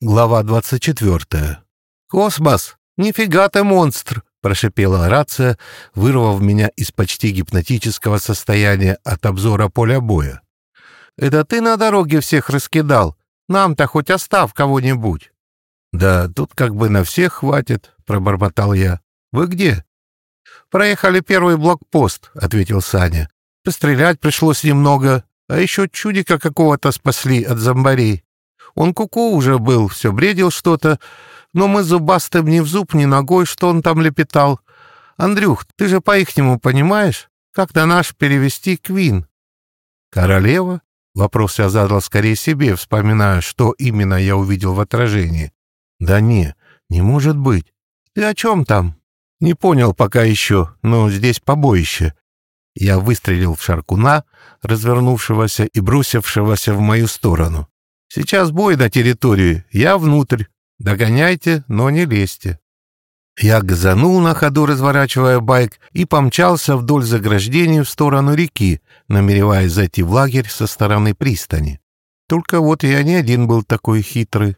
Глава 24. «Космос! Нифига ты монстр!» — прошипела рация, вырвав меня из почти гипнотического состояния от обзора поля боя. «Это ты на дороге всех раскидал? Нам-то хоть оставь кого-нибудь!» «Да тут как бы на всех хватит», — пробормотал я. «Вы где?» «Проехали первый блокпост», — ответил Саня. «Пострелять пришлось немного, а еще чудика какого-то спасли от зомбарей. Он куку -ку уже был, все бредил что-то, но мы зубастым ни в зуб, ни ногой, что он там лепетал. Андрюх, ты же по-ихнему понимаешь? Как на наш перевести Квин? Королева? Вопрос я задал скорее себе, вспоминая, что именно я увидел в отражении. Да не, не может быть. Ты о чем там? Не понял пока еще, но здесь побоище. Я выстрелил в Шаркуна, развернувшегося и бросившегося в мою сторону. Сейчас бой на территории, я внутрь. Догоняйте, но не лезьте. Я газанул на ходу, разворачивая байк, и помчался вдоль заграждения в сторону реки, намереваясь зайти в лагерь со стороны пристани. Только вот я не один был такой хитрый.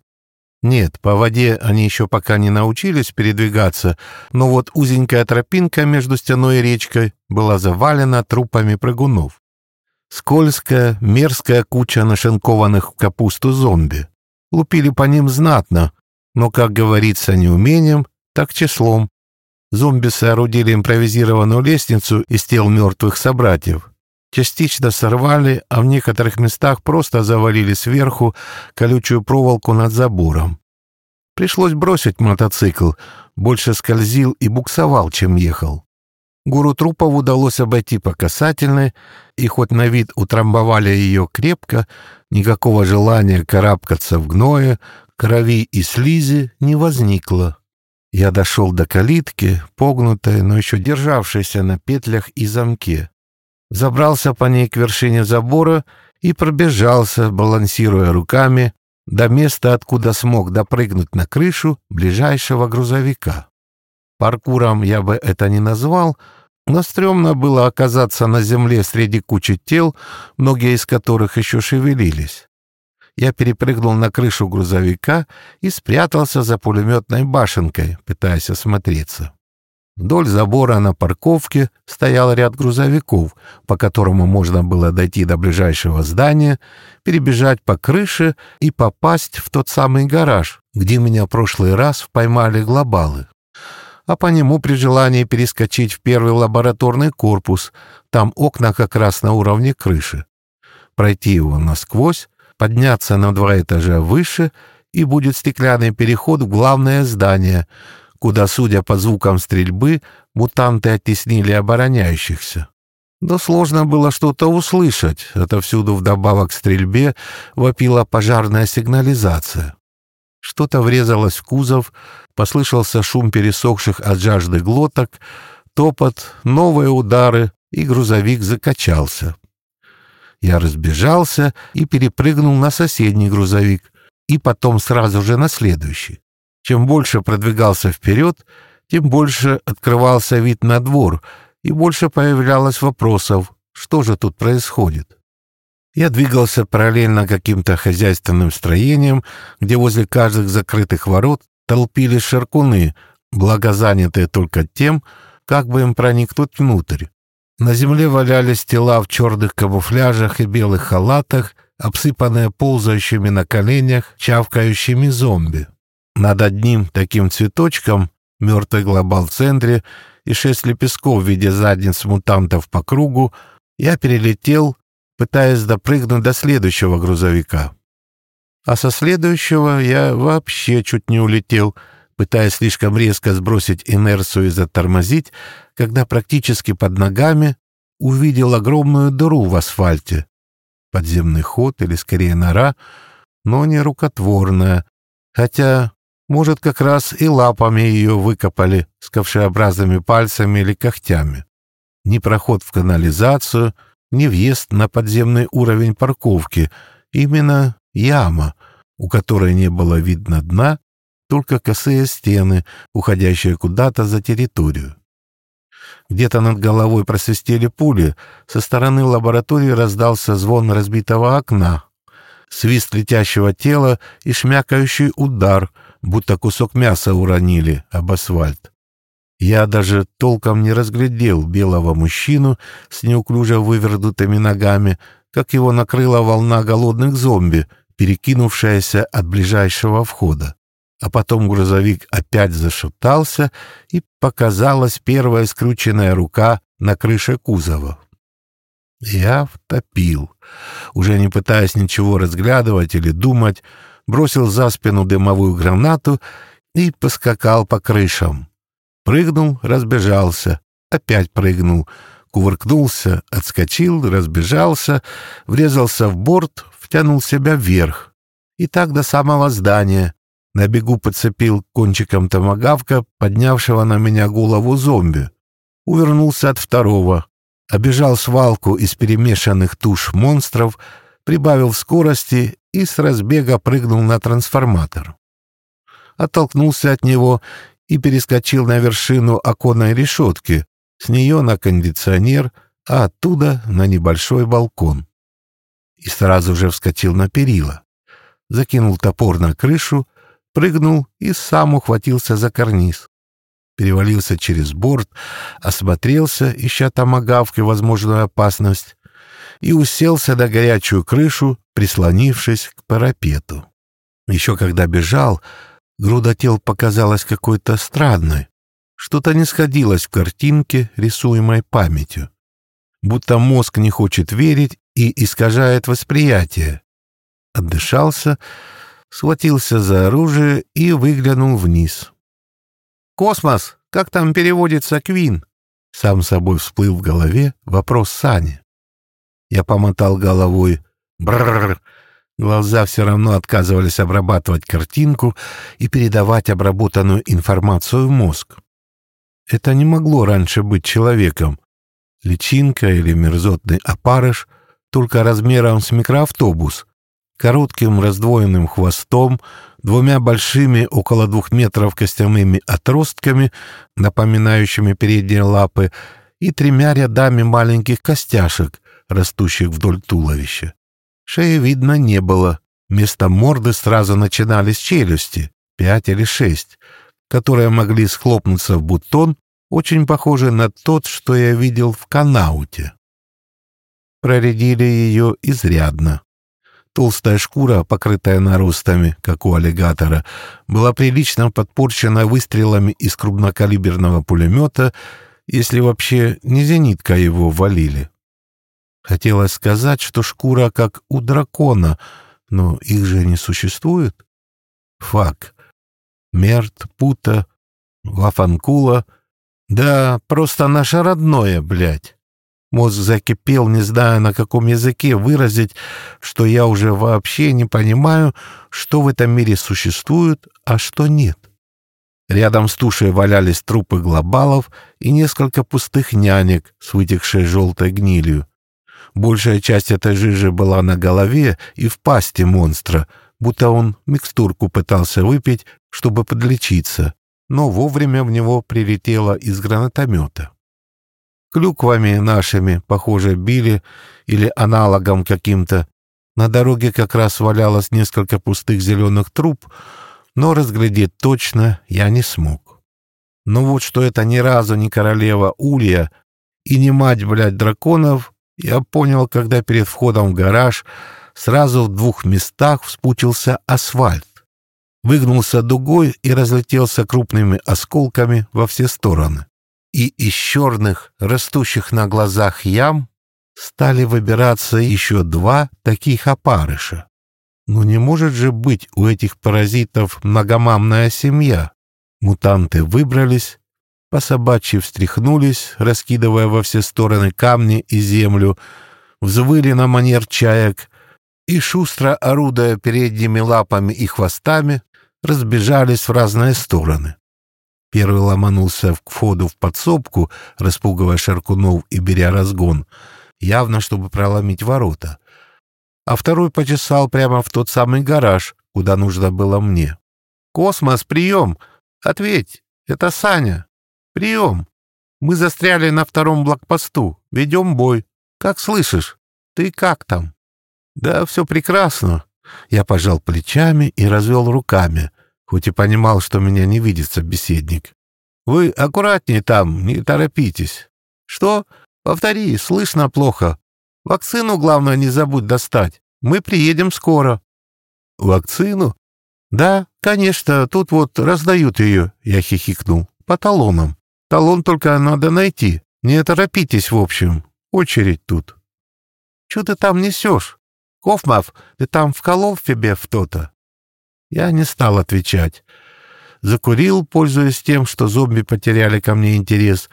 Нет, по воде они еще пока не научились передвигаться, но вот узенькая тропинка между стеной и речкой была завалена трупами прыгунов. Скользкая, мерзкая куча нашинкованных в капусту зомби. Лупили по ним знатно, но, как говорится, не умением, так числом. Зомби соорудили импровизированную лестницу из тел мертвых собратьев. Частично сорвали, а в некоторых местах просто завалили сверху колючую проволоку над забором. Пришлось бросить мотоцикл, больше скользил и буксовал, чем ехал. Гуру трупов удалось обойти по касательной, и хоть на вид утрамбовали ее крепко, никакого желания карабкаться в гное, крови и слизи не возникло. Я дошел до калитки, погнутой, но еще державшейся на петлях и замке. Забрался по ней к вершине забора и пробежался, балансируя руками, до места, откуда смог допрыгнуть на крышу ближайшего грузовика. Паркуром я бы это не назвал, но стрёмно было оказаться на земле среди кучи тел, многие из которых еще шевелились. Я перепрыгнул на крышу грузовика и спрятался за пулеметной башенкой, пытаясь осмотреться. Вдоль забора на парковке стоял ряд грузовиков, по которому можно было дойти до ближайшего здания, перебежать по крыше и попасть в тот самый гараж, где меня в прошлый раз поймали глобалы а по нему при желании перескочить в первый лабораторный корпус, там окна как раз на уровне крыши. Пройти его насквозь, подняться на два этажа выше, и будет стеклянный переход в главное здание, куда, судя по звукам стрельбы, мутанты оттеснили обороняющихся. Да сложно было что-то услышать, отовсюду вдобавок к стрельбе вопила пожарная сигнализация. Что-то врезалось в кузов, послышался шум пересохших от жажды глоток, топот, новые удары, и грузовик закачался. Я разбежался и перепрыгнул на соседний грузовик, и потом сразу же на следующий. Чем больше продвигался вперед, тем больше открывался вид на двор, и больше появлялось вопросов, что же тут происходит. Я двигался параллельно каким-то хозяйственным строениям, где возле каждых закрытых ворот толпились шаркуны, благо занятые только тем, как бы им проникнуть внутрь. На земле валялись тела в черных камуфляжах и белых халатах, обсыпанные ползающими на коленях, чавкающими зомби. Над одним таким цветочком, мертвый глобал в центре и шесть лепестков в виде задниц мутантов по кругу, я перелетел пытаясь допрыгнуть до следующего грузовика. А со следующего я вообще чуть не улетел, пытаясь слишком резко сбросить инерцию и затормозить, когда практически под ногами увидел огромную дыру в асфальте. Подземный ход или скорее нора, но не рукотворная, хотя, может, как раз и лапами ее выкопали с ковшеобразными пальцами или когтями. Ни проход в канализацию — не въезд на подземный уровень парковки, именно яма, у которой не было видно дна, только косые стены, уходящие куда-то за территорию. Где-то над головой просвистели пули, со стороны лаборатории раздался звон разбитого окна. свист летящего тела и шмякающий удар, будто кусок мяса уронили об асфальт. Я даже толком не разглядел белого мужчину с неуклюже вывернутыми ногами, как его накрыла волна голодных зомби, перекинувшаяся от ближайшего входа. А потом грузовик опять зашептался, и показалась первая скрученная рука на крыше кузова. Я втопил. Уже не пытаясь ничего разглядывать или думать, бросил за спину дымовую гранату и поскакал по крышам. Прыгнул, разбежался, опять прыгнул, кувыркнулся, отскочил, разбежался, врезался в борт, втянул себя вверх. И так до самого здания. На бегу подцепил кончиком томагавка, поднявшего на меня голову зомби. Увернулся от второго, обежал свалку из перемешанных туш монстров, прибавил скорости и с разбега прыгнул на трансформатор. Оттолкнулся от него и перескочил на вершину оконной решетки, с нее на кондиционер, а оттуда на небольшой балкон. И сразу же вскочил на перила. Закинул топор на крышу, прыгнул и сам ухватился за карниз перевалился через борт, осмотрелся, ища томагавки возможную опасность, и уселся на горячую крышу, прислонившись к парапету. Еще когда бежал, груда тел показалась какой-то странной. Что-то не сходилось в картинке, рисуемой памятью. Будто мозг не хочет верить и искажает восприятие. Отдышался, схватился за оружие и выглянул вниз. «Космос! Как там переводится Квин?» Сам собой всплыл в голове вопрос Сани. Я помотал головой. Бррр. Глаза все равно отказывались обрабатывать картинку и передавать обработанную информацию в мозг. Это не могло раньше быть человеком. Личинка или мерзотный опарыш, только размером с микроавтобус, коротким раздвоенным хвостом, двумя большими около двух метров костяными отростками, напоминающими передние лапы, и тремя рядами маленьких костяшек, растущих вдоль туловища. Шеи видно не было. Вместо морды сразу начинались челюсти, пять или шесть, которые могли схлопнуться в бутон, очень похожий на тот, что я видел в канауте. Проредили ее изрядно. Толстая шкура, покрытая наростами, как у аллигатора, была прилично подпорчена выстрелами из крупнокалиберного пулемета, если вообще не зенитка его валили. Хотелось сказать, что шкура как у дракона, но их же не существует. Фак. Мерт, Пута, Вафанкула. Да, просто наше родное, блядь. Мозг закипел, не зная, на каком языке выразить, что я уже вообще не понимаю, что в этом мире существует, а что нет. Рядом с тушей валялись трупы глобалов и несколько пустых нянек с вытекшей желтой гнилью. Большая часть этой жижи была на голове и в пасти монстра, будто он микстурку пытался выпить, чтобы подлечиться, но вовремя в него прилетело из гранатомета клюквами нашими, похоже, били или аналогом каким-то. На дороге как раз валялось несколько пустых зеленых труб, но разглядеть точно я не смог. Но вот что это ни разу не королева Улья и не мать, блядь, драконов, я понял, когда перед входом в гараж сразу в двух местах вспучился асфальт. Выгнулся дугой и разлетелся крупными осколками во все стороны и из черных, растущих на глазах ям, стали выбираться еще два таких опарыша. Но не может же быть у этих паразитов многомамная семья. Мутанты выбрались, по собачьи встряхнулись, раскидывая во все стороны камни и землю, взвыли на манер чаек и, шустро орудуя передними лапами и хвостами, разбежались в разные стороны. Первый ломанулся к входу в подсобку, распугивая Шаркунов и беря разгон, явно чтобы проломить ворота. А второй почесал прямо в тот самый гараж, куда нужно было мне. «Космос, прием! Ответь! Это Саня! Прием! Мы застряли на втором блокпосту. Ведем бой. Как слышишь? Ты как там?» «Да все прекрасно. Я пожал плечами и развел руками, хоть и понимал, что меня не видит собеседник. «Вы аккуратнее там, не торопитесь». «Что? Повтори, слышно плохо. Вакцину, главное, не забудь достать. Мы приедем скоро». «Вакцину?» «Да, конечно, тут вот раздают ее», — я хихикнул, — «по талонам. Талон только надо найти. Не торопитесь, в общем. Очередь тут». «Чего ты там несешь? Кофмав, ты там вколол в тебе в-то-то?» Я не стал отвечать. Закурил, пользуясь тем, что зомби потеряли ко мне интерес.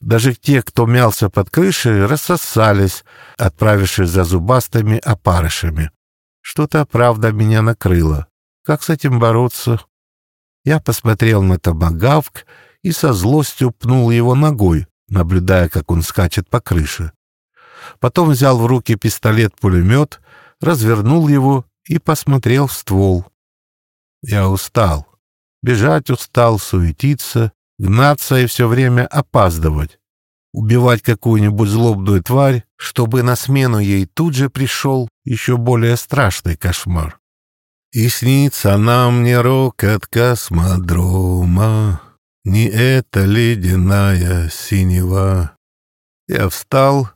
Даже те, кто мялся под крышей, рассосались, отправившись за зубастыми опарышами. Что-то, правда, меня накрыло. Как с этим бороться? Я посмотрел на томагавк и со злостью пнул его ногой, наблюдая, как он скачет по крыше. Потом взял в руки пистолет-пулемет, развернул его и посмотрел в ствол. Я устал. Бежать устал, суетиться, гнаться и все время опаздывать. Убивать какую-нибудь злобную тварь, чтобы на смену ей тут же пришел еще более страшный кошмар. И снится нам не рокот космодрома, Не эта ледяная синева. Я встал,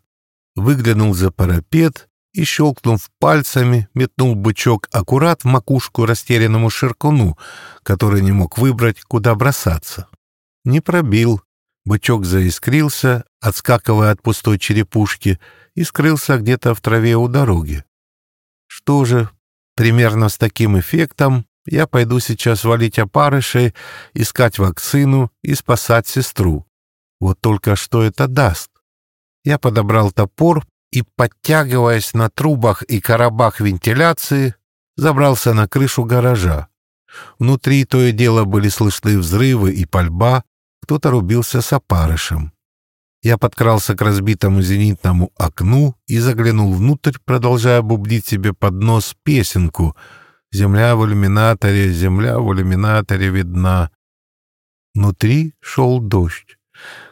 выглянул за парапет и, щелкнув пальцами, метнул бычок аккурат в макушку растерянному ширкуну, который не мог выбрать, куда бросаться. Не пробил. Бычок заискрился, отскакивая от пустой черепушки, и скрылся где-то в траве у дороги. Что же, примерно с таким эффектом я пойду сейчас валить опарышей, искать вакцину и спасать сестру. Вот только что это даст? Я подобрал топор и, подтягиваясь на трубах и коробах вентиляции, забрался на крышу гаража. Внутри то и дело были слышны взрывы и пальба, кто-то рубился с опарышем. Я подкрался к разбитому зенитному окну и заглянул внутрь, продолжая бубнить себе под нос песенку «Земля в иллюминаторе, земля в иллюминаторе видна». Внутри шел дождь.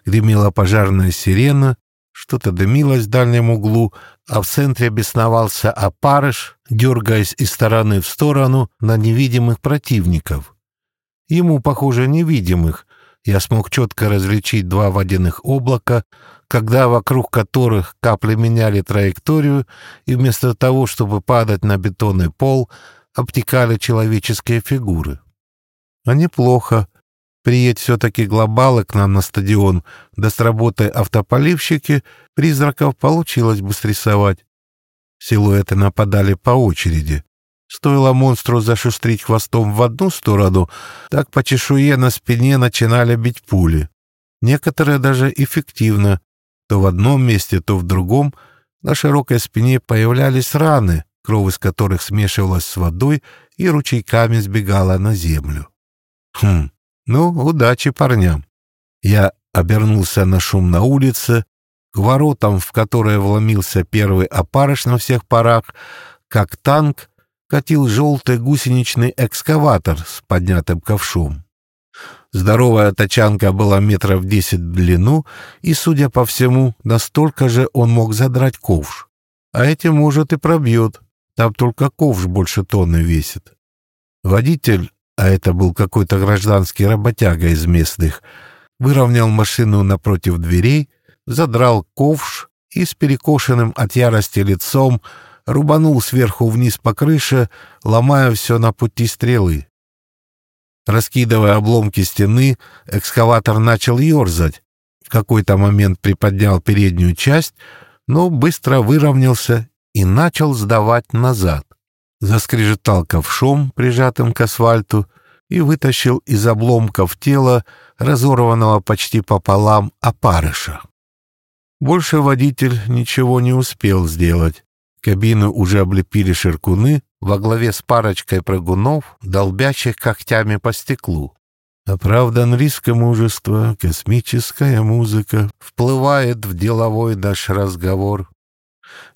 Гремела пожарная сирена, что-то дымилось в дальнем углу, а в центре бесновался опарыш, дергаясь из стороны в сторону на невидимых противников. Ему, похоже, невидимых. Я смог четко различить два водяных облака, когда вокруг которых капли меняли траекторию и вместо того, чтобы падать на бетонный пол, обтекали человеческие фигуры. А неплохо. Приедь все-таки глобалы к нам на стадион, да с работой автополивщики, призраков получилось бы срисовать. Силуэты нападали по очереди. Стоило монстру зашустрить хвостом в одну сторону, так по чешуе на спине начинали бить пули. Некоторые даже эффективно. То в одном месте, то в другом на широкой спине появлялись раны, кровь из которых смешивалась с водой и ручейками сбегала на землю. Хм, ну, удачи парням. Я обернулся на шум на улице, к воротам, в которые вломился первый опарыш на всех парах, как танк катил желтый гусеничный экскаватор с поднятым ковшом. Здоровая тачанка была метров десять в длину, и, судя по всему, настолько же он мог задрать ковш. А этим, может, и пробьет. Там только ковш больше тонны весит. Водитель а это был какой-то гражданский работяга из местных, выровнял машину напротив дверей, задрал ковш и с перекошенным от ярости лицом рубанул сверху вниз по крыше, ломая все на пути стрелы. Раскидывая обломки стены, экскаватор начал ерзать. В какой-то момент приподнял переднюю часть, но быстро выровнялся и начал сдавать назад заскрежетал ковшом, прижатым к асфальту, и вытащил из обломков тела, разорванного почти пополам, опарыша. Больше водитель ничего не успел сделать. Кабину уже облепили ширкуны во главе с парочкой прыгунов, долбящих когтями по стеклу. Оправдан риск и мужество, космическая музыка вплывает в деловой наш разговор.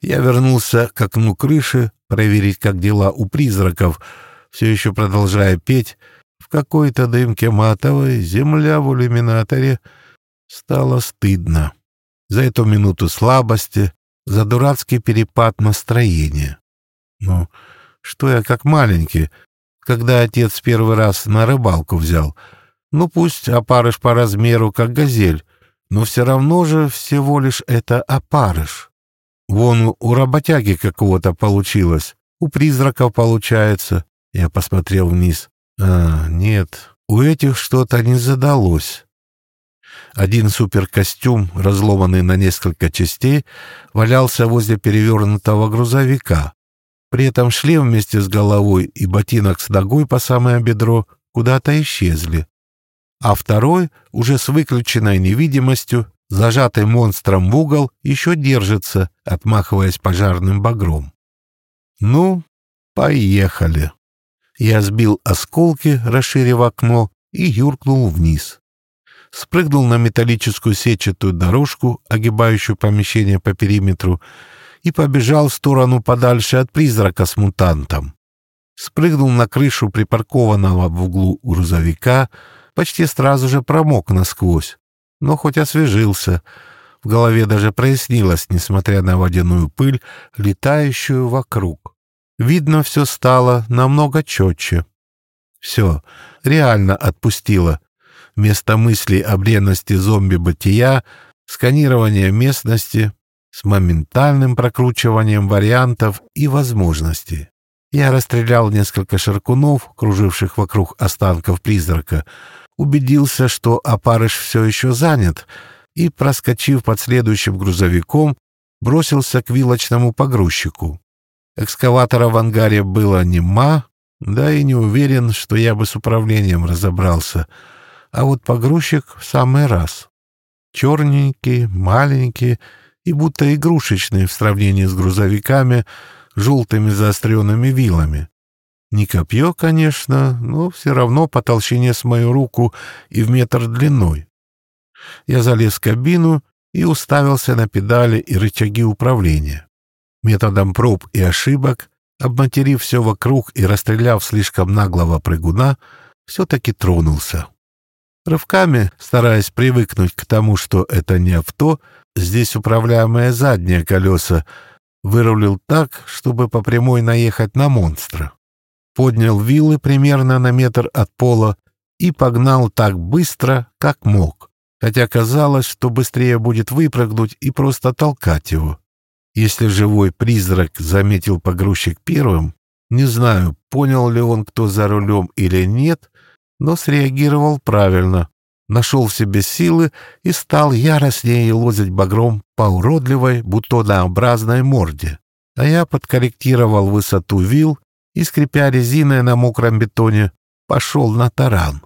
Я вернулся к окну крыши, проверить, как дела у призраков, все еще продолжая петь, в какой-то дымке матовой, земля в иллюминаторе. Стало стыдно. За эту минуту слабости, за дурацкий перепад настроения. Ну, что я как маленький, когда отец первый раз на рыбалку взял. Ну, пусть опарыш по размеру, как газель, но все равно же всего лишь это опарыш. Вон у работяги какого-то получилось, у призраков получается. Я посмотрел вниз. А, нет, у этих что-то не задалось. Один суперкостюм, разломанный на несколько частей, валялся возле перевернутого грузовика. При этом шлем вместе с головой и ботинок с ногой по самое бедро куда-то исчезли. А второй, уже с выключенной невидимостью, зажатый монстром в угол, еще держится, отмахиваясь пожарным багром. «Ну, поехали!» Я сбил осколки, расширив окно, и юркнул вниз спрыгнул на металлическую сетчатую дорожку, огибающую помещение по периметру, и побежал в сторону подальше от призрака с мутантом. Спрыгнул на крышу припаркованного в углу грузовика, почти сразу же промок насквозь, но хоть освежился. В голове даже прояснилось, несмотря на водяную пыль, летающую вокруг. Видно, все стало намного четче. Все, реально отпустило — вместо мыслей о бренности зомби-бытия, сканирование местности с моментальным прокручиванием вариантов и возможностей. Я расстрелял несколько шаркунов, круживших вокруг останков призрака, убедился, что опарыш все еще занят, и, проскочив под следующим грузовиком, бросился к вилочному погрузчику. Экскаватора в ангаре было нема, да и не уверен, что я бы с управлением разобрался — а вот погрузчик в самый раз. Черненький, маленький и будто игрушечный в сравнении с грузовиками, желтыми заостренными вилами. Не копье, конечно, но все равно по толщине с мою руку и в метр длиной. Я залез в кабину и уставился на педали и рычаги управления. Методом проб и ошибок, обматерив все вокруг и расстреляв слишком наглого прыгуна, все-таки тронулся. Рывками, стараясь привыкнуть к тому, что это не авто, здесь управляемые задние колеса, вырулил так, чтобы по прямой наехать на монстра. Поднял вилы примерно на метр от пола и погнал так быстро, как мог, хотя казалось, что быстрее будет выпрыгнуть и просто толкать его. Если живой призрак заметил погрузчик первым, не знаю, понял ли он, кто за рулем или нет, но среагировал правильно, нашел в себе силы и стал яростнее лозить багром по уродливой бутонообразной морде. А я подкорректировал высоту вил и, скрипя резиной на мокром бетоне, пошел на таран.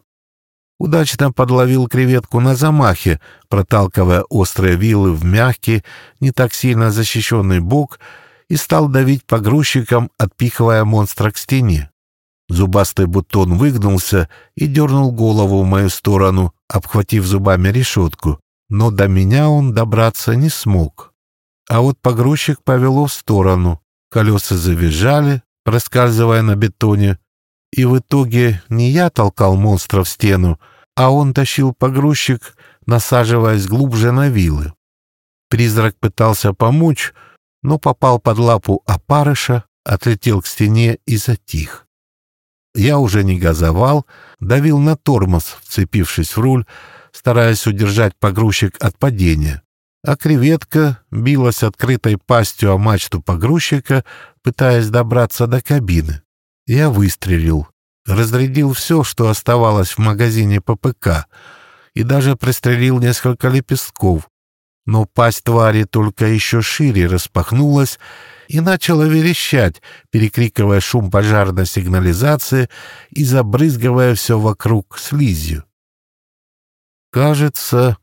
Удачно подловил креветку на замахе, проталкивая острые вилы в мягкий, не так сильно защищенный бок, и стал давить погрузчиком, отпихивая монстра к стене. Зубастый бутон выгнулся и дернул голову в мою сторону, обхватив зубами решетку, но до меня он добраться не смог. А вот погрузчик повело в сторону, колеса завизжали, проскальзывая на бетоне, и в итоге не я толкал монстра в стену, а он тащил погрузчик, насаживаясь глубже на вилы. Призрак пытался помочь, но попал под лапу опарыша, отлетел к стене и затих. Я уже не газовал, давил на тормоз, вцепившись в руль, стараясь удержать погрузчик от падения. А креветка билась открытой пастью о мачту погрузчика, пытаясь добраться до кабины. Я выстрелил, разрядил все, что оставалось в магазине ППК, и даже пристрелил несколько лепестков. Но пасть твари только еще шире распахнулась, и начала верещать, перекрикивая шум пожарной сигнализации и забрызгивая все вокруг слизью. Кажется,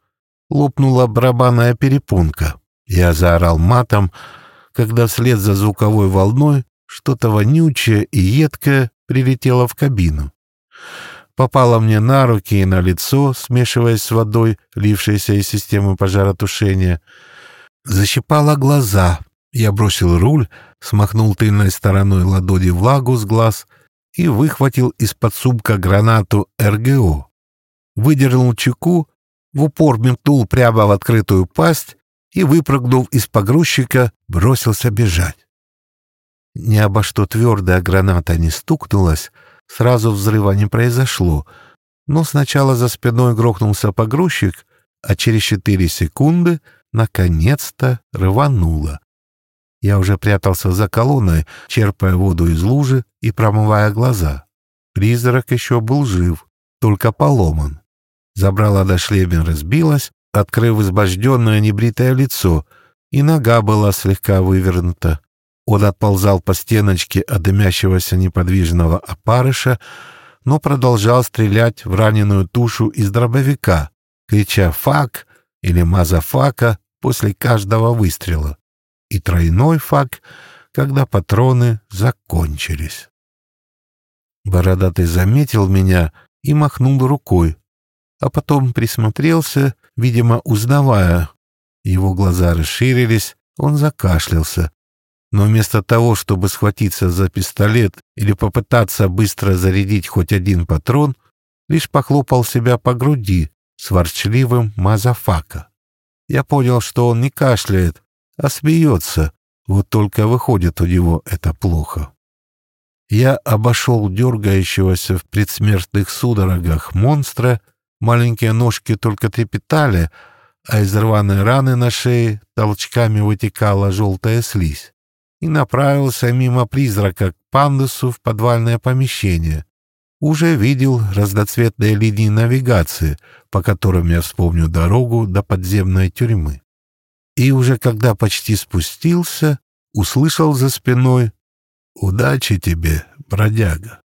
лопнула барабанная перепонка. Я заорал матом, когда вслед за звуковой волной что-то вонючее и едкое прилетело в кабину. Попало мне на руки и на лицо, смешиваясь с водой, лившейся из системы пожаротушения. Защипало глаза, я бросил руль, смахнул тыльной стороной ладони влагу с глаз и выхватил из-под сумка гранату РГО. Выдернул чеку, в упор метнул прямо в открытую пасть и, выпрыгнув из погрузчика, бросился бежать. ни обо что твердая граната не стукнулась, сразу взрыва не произошло, но сначала за спиной грохнулся погрузчик, а через четыре секунды наконец-то рвануло. Я уже прятался за колонной, черпая воду из лужи и промывая глаза. Призрак еще был жив, только поломан. Забрала до шлемя разбилась, открыв избожденное небритое лицо, и нога была слегка вывернута. Он отползал по стеночке от дымящегося неподвижного опарыша, но продолжал стрелять в раненую тушу из дробовика, крича «fuck» или «motherfucka» после каждого выстрела, и тройной «fuck», когда патроны закончились. Бородатый заметил меня и махнул рукой, а потом присмотрелся, видимо, узнавая. Его глаза расширились, он закашлялся, но вместо того, чтобы схватиться за пистолет или попытаться быстро зарядить хоть один патрон, лишь похлопал себя по груди с ворчливым «motherfucka». Я понял, что он не кашляет, а смеется, вот только выходит у него это плохо. Я обошел дергающегося в предсмертных судорогах монстра, маленькие ножки только трепетали, а из рваной раны на шее толчками вытекала желтая слизь и направился мимо призрака к пандусу в подвальное помещение. Уже видел разноцветные линии навигации, по которым я вспомню дорогу до подземной тюрьмы. И уже когда почти спустился, услышал за спиной «Удачи тебе, бродяга!»